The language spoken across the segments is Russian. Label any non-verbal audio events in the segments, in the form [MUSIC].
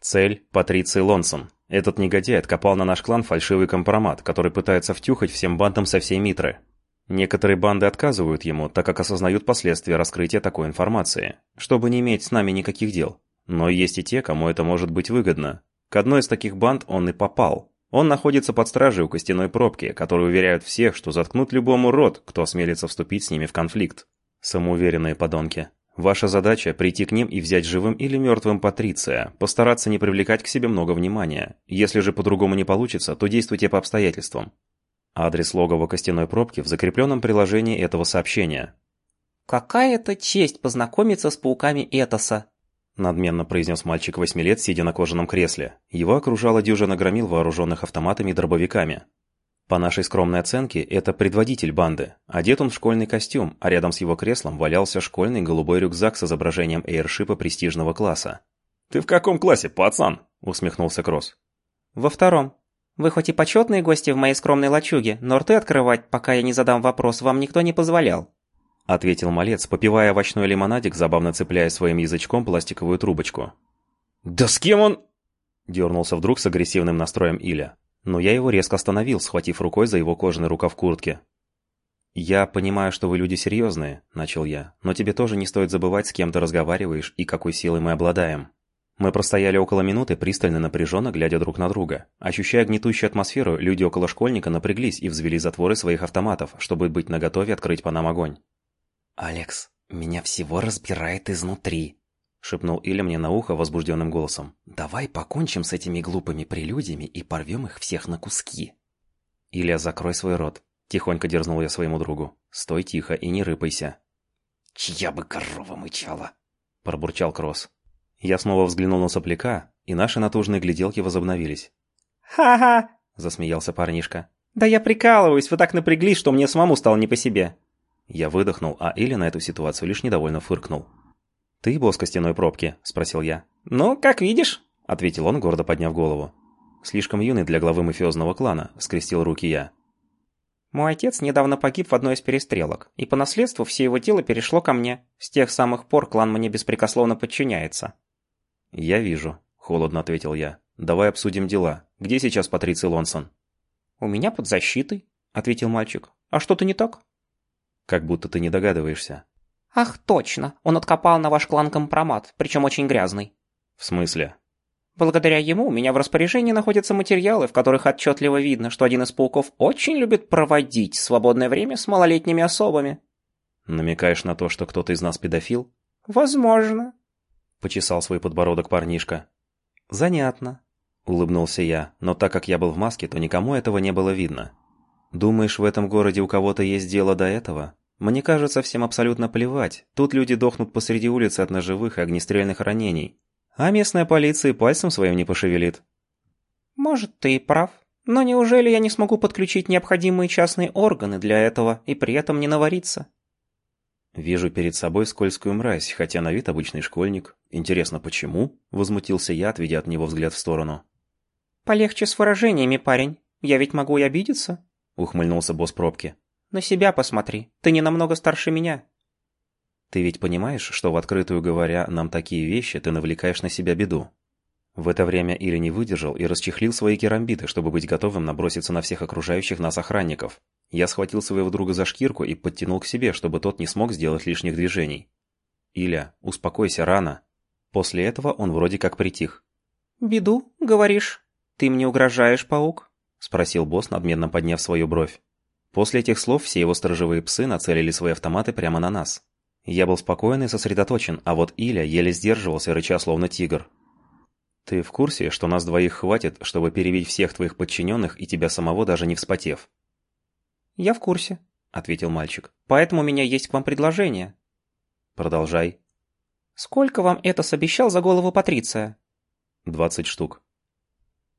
Цель – Патриций Лонсон. Этот негодяй откопал на наш клан фальшивый компромат, который пытается втюхать всем бандам со всей Митры. Некоторые банды отказывают ему, так как осознают последствия раскрытия такой информации, чтобы не иметь с нами никаких дел. Но есть и те, кому это может быть выгодно. К одной из таких банд он и попал. Он находится под стражей у костяной пробки, которые уверяют всех, что заткнут любому рот, кто осмелится вступить с ними в конфликт. Самоуверенные подонки. Ваша задача – прийти к ним и взять живым или мертвым Патриция, постараться не привлекать к себе много внимания. Если же по-другому не получится, то действуйте по обстоятельствам. Адрес логова костяной пробки в закрепленном приложении этого сообщения. «Какая это честь познакомиться с пауками Этоса!» надменно произнес мальчик восьми лет, сидя на кожаном кресле. Его окружала дюжина громил, вооруженных автоматами и дробовиками. По нашей скромной оценке, это предводитель банды. Одет он в школьный костюм, а рядом с его креслом валялся школьный голубой рюкзак с изображением эйршипа престижного класса. «Ты в каком классе, пацан?» – усмехнулся Кросс. «Во втором. Вы хоть и почетные гости в моей скромной лачуге, но рты открывать, пока я не задам вопрос, вам никто не позволял». — ответил малец, попивая овощной лимонадик, забавно цепляя своим язычком пластиковую трубочку. «Да с кем он...» — дернулся вдруг с агрессивным настроем Иля. Но я его резко остановил, схватив рукой за его кожаный рукав куртки. «Я понимаю, что вы люди серьезные», — начал я, «но тебе тоже не стоит забывать, с кем ты разговариваешь и какой силой мы обладаем». Мы простояли около минуты, пристально напряженно глядя друг на друга. Ощущая гнетущую атмосферу, люди около школьника напряглись и взвели затворы своих автоматов, чтобы быть наготове открыть по нам огонь. «Алекс, меня всего разбирает изнутри», — шепнул Иля мне на ухо возбужденным голосом. «Давай покончим с этими глупыми прелюдиями и порвем их всех на куски». «Илья, закрой свой рот», — тихонько дерзнул я своему другу. «Стой тихо и не рыпайся». «Чья бы корова мычала?» — пробурчал Кросс. Я снова взглянул на сопляка, и наши натужные гляделки возобновились. «Ха-ха!» — засмеялся парнишка. «Да я прикалываюсь, вы так напряглись, что мне самому стало не по себе». Я выдохнул, а Или на эту ситуацию лишь недовольно фыркнул. «Ты босс костяной пробки?» – спросил я. «Ну, как видишь», – ответил он, гордо подняв голову. «Слишком юный для главы мафиозного клана», – скрестил руки я. «Мой отец недавно погиб в одной из перестрелок, и по наследству все его тело перешло ко мне. С тех самых пор клан мне беспрекословно подчиняется». «Я вижу», – холодно ответил я. «Давай обсудим дела. Где сейчас Патриций Лонсон?» «У меня под защитой», – ответил мальчик. «А что-то не так?» Как будто ты не догадываешься. Ах, точно. Он откопал на ваш клан компромат, причем очень грязный. В смысле? Благодаря ему у меня в распоряжении находятся материалы, в которых отчетливо видно, что один из пауков очень любит проводить свободное время с малолетними особами. Намекаешь на то, что кто-то из нас педофил? Возможно. Почесал свой подбородок парнишка. Занятно. Улыбнулся я, но так как я был в маске, то никому этого не было видно. Думаешь, в этом городе у кого-то есть дело до этого? Мне кажется, всем абсолютно плевать. Тут люди дохнут посреди улицы от ножевых и огнестрельных ранений. А местная полиция пальцем своим не пошевелит. Может, ты и прав. Но неужели я не смогу подключить необходимые частные органы для этого и при этом не навариться? Вижу перед собой скользкую мразь, хотя на вид обычный школьник. Интересно, почему? Возмутился я, отведя от него взгляд в сторону. Полегче с выражениями, парень. Я ведь могу и обидеться ухмыльнулся босс пробки. «На себя посмотри. Ты не намного старше меня». «Ты ведь понимаешь, что в открытую говоря нам такие вещи, ты навлекаешь на себя беду?» В это время Иля не выдержал и расчехлил свои керамбиты, чтобы быть готовым наброситься на всех окружающих нас охранников. Я схватил своего друга за шкирку и подтянул к себе, чтобы тот не смог сделать лишних движений. «Иля, успокойся рано». После этого он вроде как притих. «Беду, говоришь? Ты мне угрожаешь, паук?» — спросил босс, надменно подняв свою бровь. После этих слов все его сторожевые псы нацелили свои автоматы прямо на нас. Я был спокоен и сосредоточен, а вот Иля еле сдерживался, рыча словно тигр. «Ты в курсе, что нас двоих хватит, чтобы перебить всех твоих подчиненных и тебя самого даже не вспотев?» «Я в курсе», — ответил мальчик. «Поэтому у меня есть к вам предложение». «Продолжай». «Сколько вам это обещал за голову Патриция?» «Двадцать штук».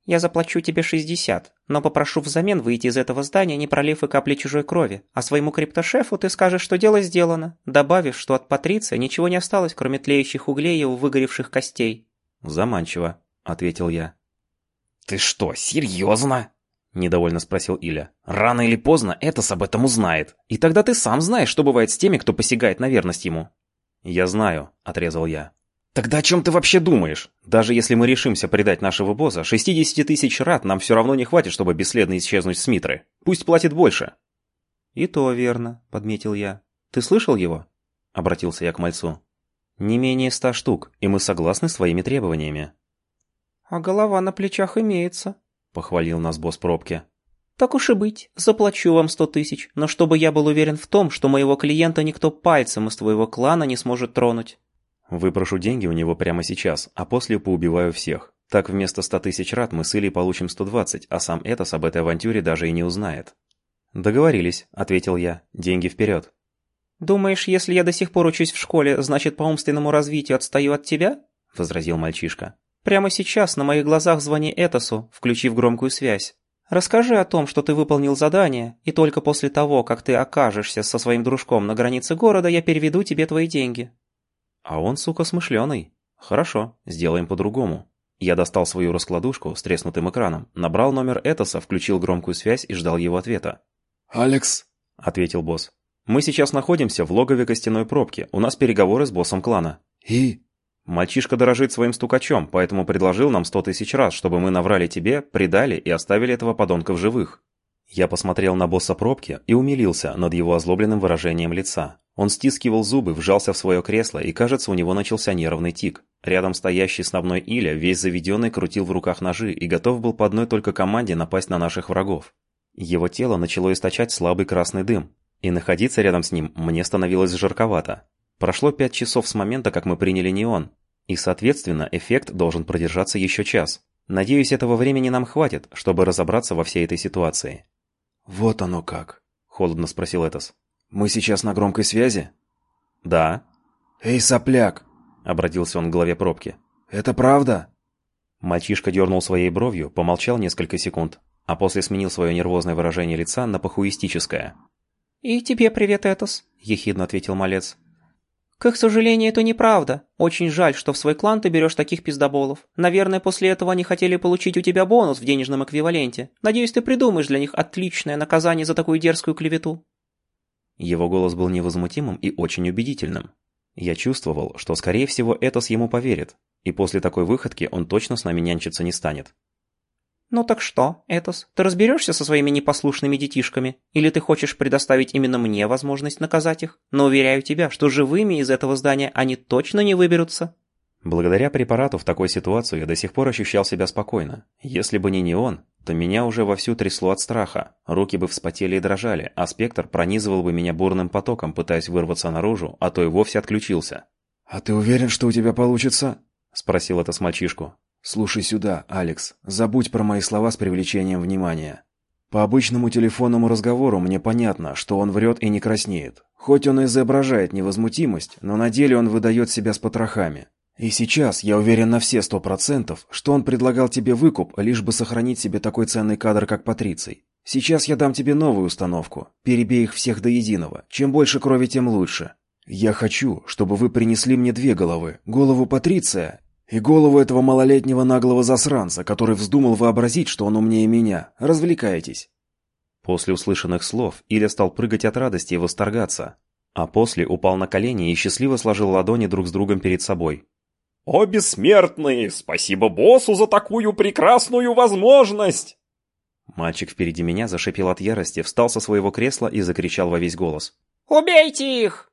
Я заплачу тебе 60, но попрошу взамен выйти из этого здания, не пролив и капли чужой крови, а своему криптошефу ты скажешь, что дело сделано, добавив, что от Патриция ничего не осталось, кроме тлеющих углей и его выгоревших костей». «Заманчиво», — ответил я. «Ты что, серьезно?» — недовольно спросил Иля. «Рано или поздно Этос об этом узнает. И тогда ты сам знаешь, что бывает с теми, кто посягает на верность ему». «Я знаю», — отрезал я. Тогда о чем ты вообще думаешь? Даже если мы решимся предать нашего босса, 60 тысяч рад нам все равно не хватит, чтобы бесследно исчезнуть с Митры. Пусть платит больше. И то верно, подметил я. Ты слышал его? Обратился я к мальцу. Не менее ста штук, и мы согласны с твоими требованиями. А голова на плечах имеется, похвалил нас босс пробки. Так уж и быть, заплачу вам сто тысяч, но чтобы я был уверен в том, что моего клиента никто пальцем из твоего клана не сможет тронуть. Выпрошу деньги у него прямо сейчас, а после поубиваю всех. Так вместо ста тысяч рад мы с Илей получим сто двадцать, а сам Этос об этой авантюре даже и не узнает. «Договорились», — ответил я. «Деньги вперед». «Думаешь, если я до сих пор учусь в школе, значит, по умственному развитию отстаю от тебя?» — возразил мальчишка. «Прямо сейчас на моих глазах звони Этосу, включив громкую связь. Расскажи о том, что ты выполнил задание, и только после того, как ты окажешься со своим дружком на границе города, я переведу тебе твои деньги». А он, сука, смышленый. Хорошо, сделаем по-другому. Я достал свою раскладушку с треснутым экраном, набрал номер Этоса, включил громкую связь и ждал его ответа. «Алекс», — ответил босс. «Мы сейчас находимся в логове костяной пробки. У нас переговоры с боссом клана». «И?» «Мальчишка дорожит своим стукачом, поэтому предложил нам сто тысяч раз, чтобы мы наврали тебе, предали и оставили этого подонка в живых». Я посмотрел на босса пробки и умилился над его озлобленным выражением лица. Он стискивал зубы, вжался в свое кресло, и, кажется, у него начался нервный тик. Рядом стоящий сновной Иля, весь заведенный, крутил в руках ножи и готов был по одной только команде напасть на наших врагов. Его тело начало источать слабый красный дым, и находиться рядом с ним мне становилось жарковато. Прошло пять часов с момента, как мы приняли неон, и, соответственно, эффект должен продержаться еще час. Надеюсь, этого времени нам хватит, чтобы разобраться во всей этой ситуации. «Вот оно как», — холодно спросил Этос. «Мы сейчас на громкой связи?» «Да». «Эй, сопляк!» — обратился он к главе пробки. «Это правда?» Мальчишка дернул своей бровью, помолчал несколько секунд, а после сменил свое нервозное выражение лица на похуистическое. «И тебе привет, Этос», — ехидно ответил малец. «К их сожалению, это неправда. Очень жаль, что в свой клан ты берешь таких пиздоболов. Наверное, после этого они хотели получить у тебя бонус в денежном эквиваленте. Надеюсь, ты придумаешь для них отличное наказание за такую дерзкую клевету». Его голос был невозмутимым и очень убедительным. Я чувствовал, что, скорее всего, Этос ему поверит, и после такой выходки он точно с нами нянчиться не станет. «Ну так что, Этос, ты разберешься со своими непослушными детишками? Или ты хочешь предоставить именно мне возможность наказать их? Но уверяю тебя, что живыми из этого здания они точно не выберутся». Благодаря препарату в такой ситуации я до сих пор ощущал себя спокойно. Если бы не неон, то меня уже вовсю трясло от страха, руки бы вспотели и дрожали, а спектр пронизывал бы меня бурным потоком, пытаясь вырваться наружу, а то и вовсе отключился. «А ты уверен, что у тебя получится?» – спросил это с мальчишку. «Слушай сюда, Алекс, забудь про мои слова с привлечением внимания. По обычному телефонному разговору мне понятно, что он врет и не краснеет. Хоть он и изображает невозмутимость, но на деле он выдает себя с потрохами. И сейчас я уверен на все сто процентов, что он предлагал тебе выкуп, лишь бы сохранить себе такой ценный кадр, как Патриций. Сейчас я дам тебе новую установку. Перебей их всех до единого. Чем больше крови, тем лучше. Я хочу, чтобы вы принесли мне две головы. Голову Патриция и голову этого малолетнего наглого засранца, который вздумал вообразить, что он умнее меня. Развлекайтесь. После услышанных слов Иля стал прыгать от радости и восторгаться. А после упал на колени и счастливо сложил ладони друг с другом перед собой. «О, бессмертный! Спасибо боссу за такую прекрасную возможность!» Мальчик впереди меня зашипел от ярости, встал со своего кресла и закричал во весь голос. «Убейте их!»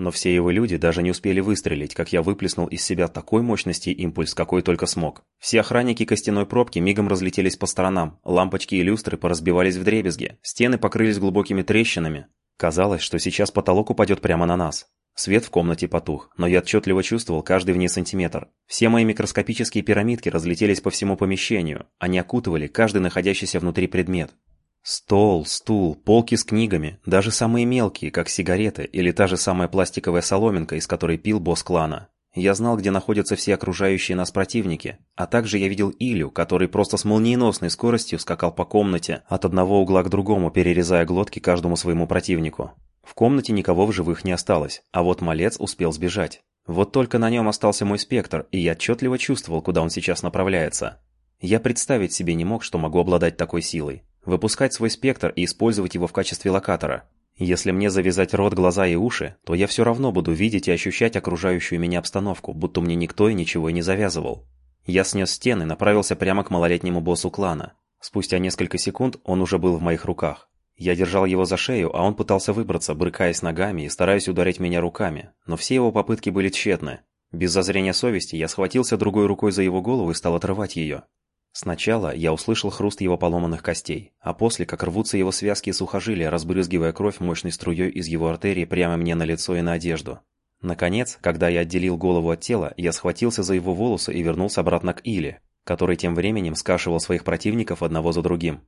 Но все его люди даже не успели выстрелить, как я выплеснул из себя такой мощности импульс, какой только смог. Все охранники костяной пробки мигом разлетелись по сторонам, лампочки и люстры поразбивались в дребезги, стены покрылись глубокими трещинами. Казалось, что сейчас потолок упадет прямо на нас. Свет в комнате потух, но я отчетливо чувствовал каждый в ней сантиметр. Все мои микроскопические пирамидки разлетелись по всему помещению. Они окутывали каждый находящийся внутри предмет. Стол, стул, полки с книгами, даже самые мелкие, как сигареты или та же самая пластиковая соломинка, из которой пил босс клана. Я знал, где находятся все окружающие нас противники, а также я видел Илю, который просто с молниеносной скоростью скакал по комнате от одного угла к другому, перерезая глотки каждому своему противнику. В комнате никого в живых не осталось, а вот малец успел сбежать. Вот только на нем остался мой спектр, и я отчетливо чувствовал, куда он сейчас направляется. Я представить себе не мог, что могу обладать такой силой. Выпускать свой спектр и использовать его в качестве локатора. Если мне завязать рот, глаза и уши, то я все равно буду видеть и ощущать окружающую меня обстановку, будто мне никто и ничего и не завязывал. Я снес стены и направился прямо к малолетнему боссу клана. Спустя несколько секунд он уже был в моих руках. Я держал его за шею, а он пытался выбраться, брыкаясь ногами и стараясь ударить меня руками, но все его попытки были тщетны. Без зазрения совести я схватился другой рукой за его голову и стал отрывать ее. Сначала я услышал хруст его поломанных костей, а после, как рвутся его связки и сухожилия, разбрызгивая кровь мощной струей из его артерии прямо мне на лицо и на одежду. Наконец, когда я отделил голову от тела, я схватился за его волосы и вернулся обратно к Иле, который тем временем скашивал своих противников одного за другим.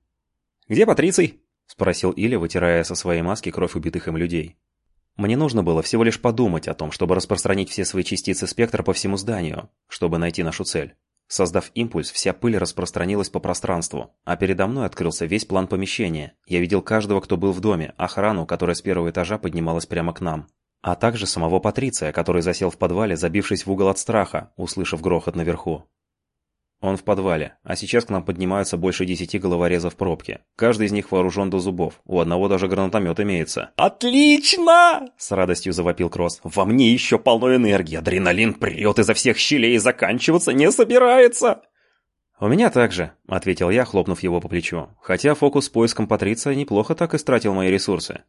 «Где Патриций?» – спросил Иля, вытирая со своей маски кровь убитых им людей. Мне нужно было всего лишь подумать о том, чтобы распространить все свои частицы спектра по всему зданию, чтобы найти нашу цель. Создав импульс, вся пыль распространилась по пространству, а передо мной открылся весь план помещения. Я видел каждого, кто был в доме, охрану, которая с первого этажа поднималась прямо к нам. А также самого Патриция, который засел в подвале, забившись в угол от страха, услышав грохот наверху. Он в подвале, а сейчас к нам поднимаются больше десяти головорезов в пробке. Каждый из них вооружен до зубов, у одного даже гранатомет имеется. «Отлично!» – с радостью завопил Кросс. «Во мне еще полно энергии, адреналин прет изо всех щелей и заканчиваться не собирается!» «У меня также», – ответил я, хлопнув его по плечу. Хотя фокус с поиском Патриция неплохо так истратил мои ресурсы.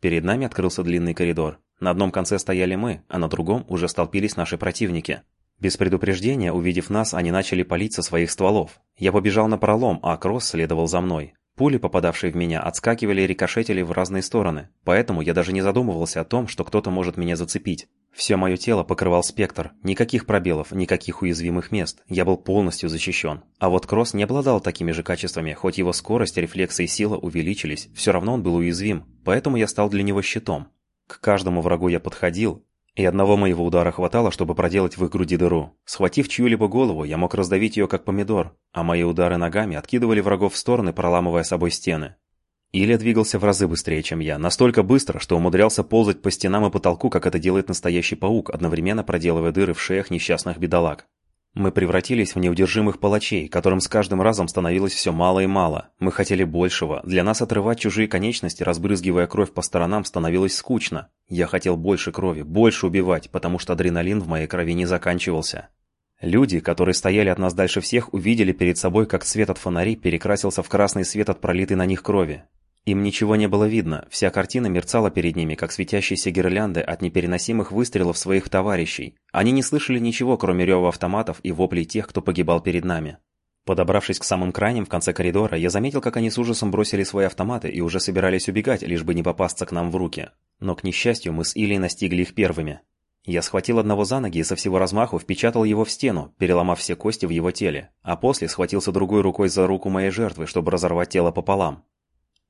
Перед нами открылся длинный коридор. На одном конце стояли мы, а на другом уже столпились наши противники. Без предупреждения, увидев нас, они начали палить со своих стволов. Я побежал на пролом, а Кросс следовал за мной. Пули, попадавшие в меня, отскакивали и рикошетили в разные стороны, поэтому я даже не задумывался о том, что кто-то может меня зацепить. Все мое тело покрывал спектр, никаких пробелов, никаких уязвимых мест, я был полностью защищен. А вот Кросс не обладал такими же качествами, хоть его скорость, рефлексы и сила увеличились, все равно он был уязвим, поэтому я стал для него щитом. К каждому врагу я подходил, и одного моего удара хватало, чтобы проделать в их груди дыру. Схватив чью-либо голову, я мог раздавить ее как помидор, а мои удары ногами откидывали врагов в стороны, проламывая собой стены. Илья двигался в разы быстрее, чем я, настолько быстро, что умудрялся ползать по стенам и потолку, как это делает настоящий паук, одновременно проделывая дыры в шеях несчастных бедолаг. Мы превратились в неудержимых палачей, которым с каждым разом становилось все мало и мало. Мы хотели большего. Для нас отрывать чужие конечности, разбрызгивая кровь по сторонам, становилось скучно. Я хотел больше крови, больше убивать, потому что адреналин в моей крови не заканчивался. Люди, которые стояли от нас дальше всех, увидели перед собой, как свет от фонарей перекрасился в красный свет от пролитой на них крови. Им ничего не было видно, вся картина мерцала перед ними, как светящиеся гирлянды от непереносимых выстрелов своих товарищей. Они не слышали ничего, кроме рева автоматов и воплей тех, кто погибал перед нами. Подобравшись к самым крайним в конце коридора, я заметил, как они с ужасом бросили свои автоматы и уже собирались убегать, лишь бы не попасться к нам в руки. Но, к несчастью, мы с Илей настигли их первыми. Я схватил одного за ноги и со всего размаху впечатал его в стену, переломав все кости в его теле, а после схватился другой рукой за руку моей жертвы, чтобы разорвать тело пополам.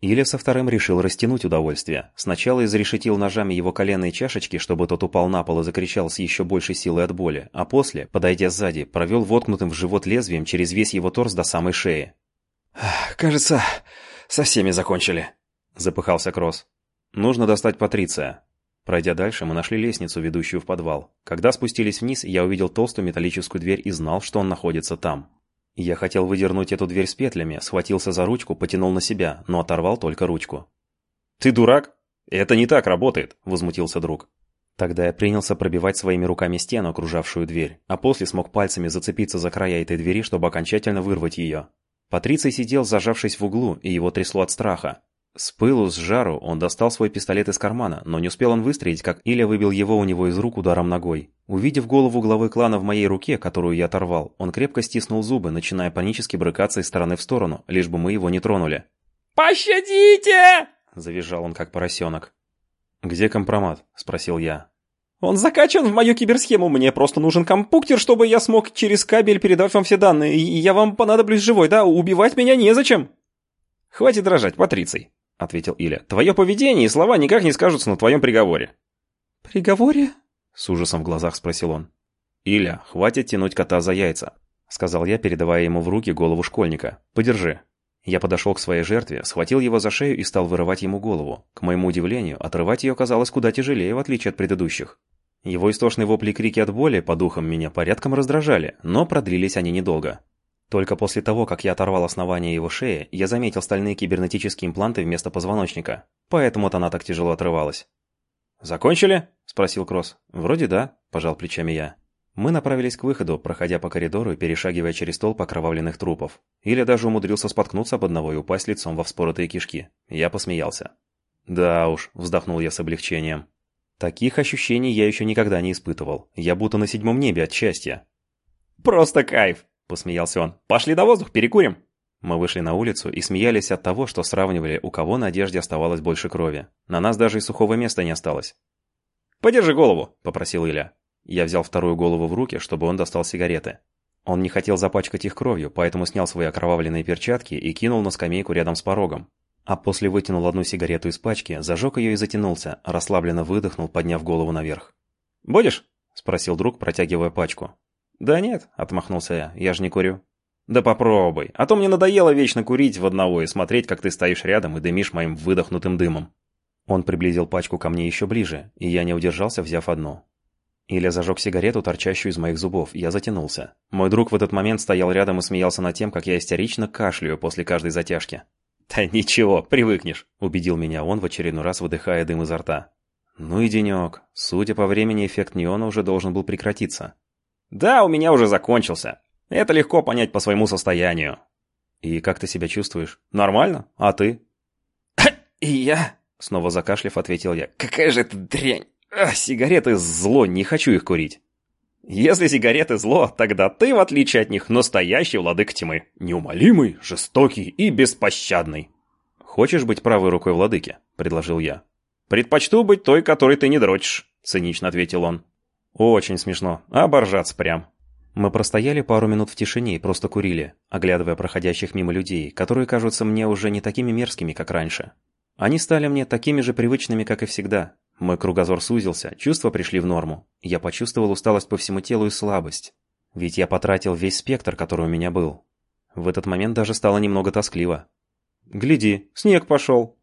Или со вторым решил растянуть удовольствие. Сначала изрешетил ножами его коленные чашечки, чтобы тот упал на пол и закричал с еще большей силой от боли, а после, подойдя сзади, провел воткнутым в живот лезвием через весь его торс до самой шеи. «Кажется, со всеми закончили», — запыхался Кросс. «Нужно достать Патриция». Пройдя дальше, мы нашли лестницу, ведущую в подвал. Когда спустились вниз, я увидел толстую металлическую дверь и знал, что он находится там. Я хотел выдернуть эту дверь с петлями, схватился за ручку, потянул на себя, но оторвал только ручку. «Ты дурак? Это не так работает!» – возмутился друг. Тогда я принялся пробивать своими руками стену, окружавшую дверь, а после смог пальцами зацепиться за края этой двери, чтобы окончательно вырвать ее. Патриций сидел, зажавшись в углу, и его трясло от страха. С пылу, с жару он достал свой пистолет из кармана, но не успел он выстрелить, как Илья выбил его у него из рук ударом ногой. Увидев голову главы клана в моей руке, которую я оторвал, он крепко стиснул зубы, начиная панически брыкаться из стороны в сторону, лишь бы мы его не тронули. «Пощадите!» – завизжал он как поросенок. «Где компромат?» – спросил я. «Он закачан в мою киберсхему, мне просто нужен компуктер, чтобы я смог через кабель передать вам все данные, и я вам понадоблюсь живой, да? Убивать меня незачем!» «Хватит дрожать, Патриций!» — ответил Иля. «Твое поведение и слова никак не скажутся на твоем приговоре». «Приговоре?» — с ужасом в глазах спросил он. «Иля, хватит тянуть кота за яйца», — сказал я, передавая ему в руки голову школьника. «Подержи». Я подошел к своей жертве, схватил его за шею и стал вырывать ему голову. К моему удивлению, отрывать ее оказалось куда тяжелее, в отличие от предыдущих. Его истошные вопли и крики от боли по духам меня порядком раздражали, но продлились они недолго. Только после того, как я оторвал основание его шеи, я заметил стальные кибернетические импланты вместо позвоночника. Поэтому-то она так тяжело отрывалась. «Закончили?» – спросил Кросс. «Вроде да», – пожал плечами я. Мы направились к выходу, проходя по коридору и перешагивая через толп окровавленных трупов. Или даже умудрился споткнуться об одного и упасть лицом во вспоротые кишки. Я посмеялся. «Да уж», – вздохнул я с облегчением. Таких ощущений я еще никогда не испытывал. Я будто на седьмом небе от счастья. «Просто кайф!» – посмеялся он. «Пошли на воздух, перекурим!» Мы вышли на улицу и смеялись от того, что сравнивали, у кого на одежде оставалось больше крови. На нас даже и сухого места не осталось. «Подержи голову», – попросил Илья. Я взял вторую голову в руки, чтобы он достал сигареты. Он не хотел запачкать их кровью, поэтому снял свои окровавленные перчатки и кинул на скамейку рядом с порогом. А после вытянул одну сигарету из пачки, зажег ее и затянулся, расслабленно выдохнул, подняв голову наверх. «Будешь?» – спросил друг, протягивая пачку. «Да нет», – отмахнулся я, – «я же не курю». «Да попробуй, а то мне надоело вечно курить в одного и смотреть, как ты стоишь рядом и дымишь моим выдохнутым дымом». Он приблизил пачку ко мне еще ближе, и я не удержался, взяв одну. Илья зажег сигарету, торчащую из моих зубов, я затянулся. Мой друг в этот момент стоял рядом и смеялся над тем, как я истерично кашляю после каждой затяжки. «Да ничего, привыкнешь», — убедил меня он в очередной раз, выдыхая дым изо рта. Ну и денек. Судя по времени, эффект неона уже должен был прекратиться. «Да, у меня уже закончился. Это легко понять по своему состоянию. И как ты себя чувствуешь? Нормально. А ты? [CLEARS THROAT] И я, снова закашлив, ответил я. Какая же это дрянь. Ах, сигареты зло, не хочу их курить. Если сигареты зло, тогда ты, в отличие от них, настоящий владык тьмы. Неумолимый, жестокий и беспощадный. Хочешь быть правой рукой владыки? Предложил я. Предпочту быть той, которой ты не дрочишь, цинично ответил он. Очень смешно. Оборжаться прям. Мы простояли пару минут в тишине и просто курили, оглядывая проходящих мимо людей, которые кажутся мне уже не такими мерзкими, как раньше. Они стали мне такими же привычными, как и всегда. Мой кругозор сузился, чувства пришли в норму. Я почувствовал усталость по всему телу и слабость. Ведь я потратил весь спектр, который у меня был. В этот момент даже стало немного тоскливо. «Гляди, снег пошел!»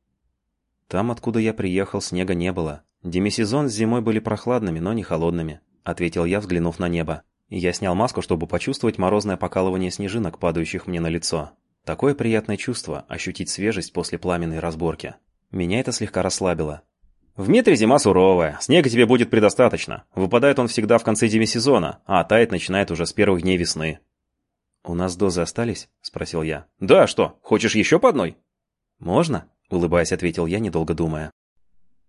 Там, откуда я приехал, снега не было. Демисезон с зимой были прохладными, но не холодными, ответил я, взглянув на небо. Я снял маску, чтобы почувствовать морозное покалывание снежинок, падающих мне на лицо. Такое приятное чувство – ощутить свежесть после пламенной разборки. Меня это слегка расслабило. В метре зима суровая, снега тебе будет предостаточно. Выпадает он всегда в конце демисезона, а тает начинает уже с первых дней весны. «У нас дозы остались?» – спросил я. «Да, что, хочешь еще по одной?» «Можно?» – улыбаясь, ответил я, недолго думая.